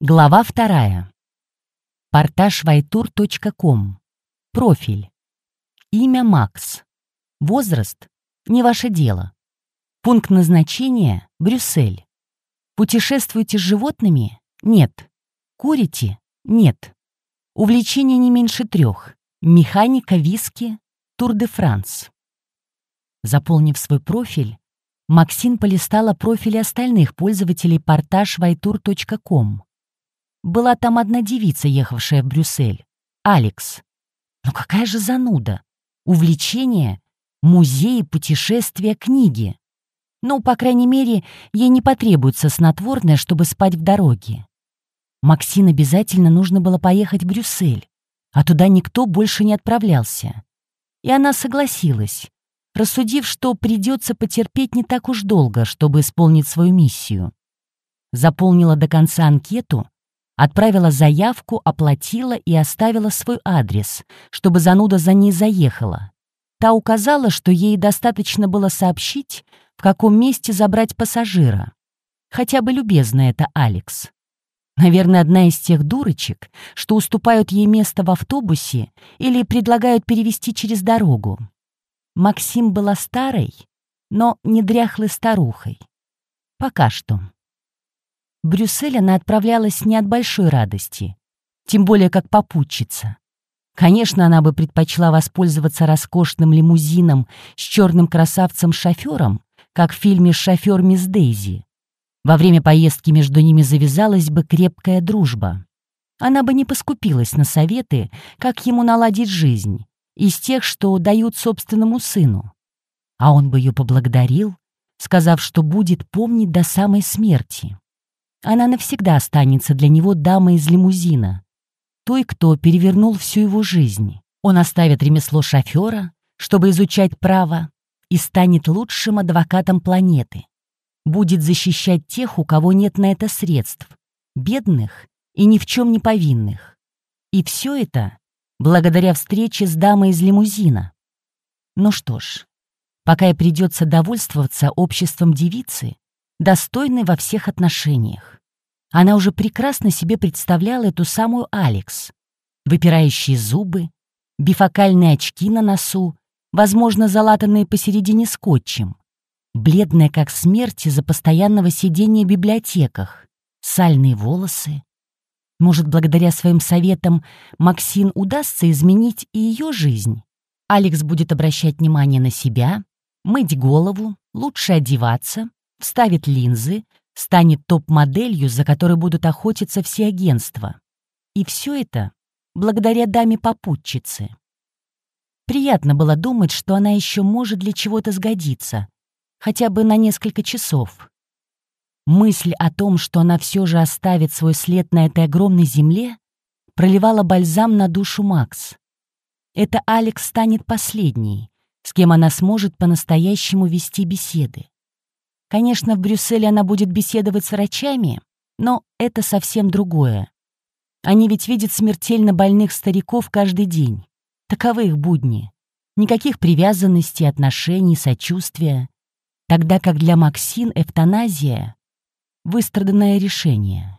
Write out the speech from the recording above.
Глава вторая. Порташвайтур.ком. Профиль. Имя Макс. Возраст — не ваше дело. Пункт назначения — Брюссель. Путешествуете с животными? Нет. Курите? Нет. Увлечение не меньше трех. Механика, виски, Тур де Франс. Заполнив свой профиль, Максин полистала профили остальных пользователей порташвайтур.ком. Была там одна девица, ехавшая в Брюссель. Алекс. Ну какая же зануда. Увлечение, музей, путешествия, книги. Ну, по крайней мере, ей не потребуется снотворное, чтобы спать в дороге. Максин обязательно нужно было поехать в Брюссель, а туда никто больше не отправлялся. И она согласилась, рассудив, что придется потерпеть не так уж долго, чтобы исполнить свою миссию. Заполнила до конца анкету Отправила заявку, оплатила и оставила свой адрес, чтобы зануда за ней заехала. Та указала, что ей достаточно было сообщить, в каком месте забрать пассажира. Хотя бы любезно это Алекс. Наверное, одна из тех дурочек, что уступают ей место в автобусе или предлагают перевести через дорогу. Максим была старой, но не дряхлой старухой. Пока что. В Брюссель она отправлялась не от большой радости, тем более как попутчица. Конечно, она бы предпочла воспользоваться роскошным лимузином с черным красавцем-шофером, как в фильме «Шофер мисс Дейзи». Во время поездки между ними завязалась бы крепкая дружба. Она бы не поскупилась на советы, как ему наладить жизнь, из тех, что дают собственному сыну. А он бы ее поблагодарил, сказав, что будет помнить до самой смерти. Она навсегда останется для него дамой из лимузина, той, кто перевернул всю его жизнь. Он оставит ремесло шофера, чтобы изучать право, и станет лучшим адвокатом планеты. Будет защищать тех, у кого нет на это средств, бедных и ни в чем не повинных. И все это благодаря встрече с дамой из лимузина. Ну что ж, пока и придется довольствоваться обществом девицы, достойной во всех отношениях. Она уже прекрасно себе представляла эту самую Алекс. Выпирающие зубы, бифокальные очки на носу, возможно, залатанные посередине скотчем, бледная как смерть из-за постоянного сидения в библиотеках, сальные волосы. Может, благодаря своим советам Максин удастся изменить и ее жизнь? Алекс будет обращать внимание на себя, мыть голову, лучше одеваться, вставит линзы, станет топ-моделью, за которой будут охотиться все агентства. И все это благодаря даме-попутчице. Приятно было думать, что она еще может для чего-то сгодиться, хотя бы на несколько часов. Мысль о том, что она все же оставит свой след на этой огромной земле, проливала бальзам на душу Макс. Это Алекс станет последней, с кем она сможет по-настоящему вести беседы. Конечно, в Брюсселе она будет беседовать с врачами, но это совсем другое. Они ведь видят смертельно больных стариков каждый день. Таковы их будни. Никаких привязанностей, отношений, сочувствия. Тогда как для Максин эвтаназия — выстраданное решение.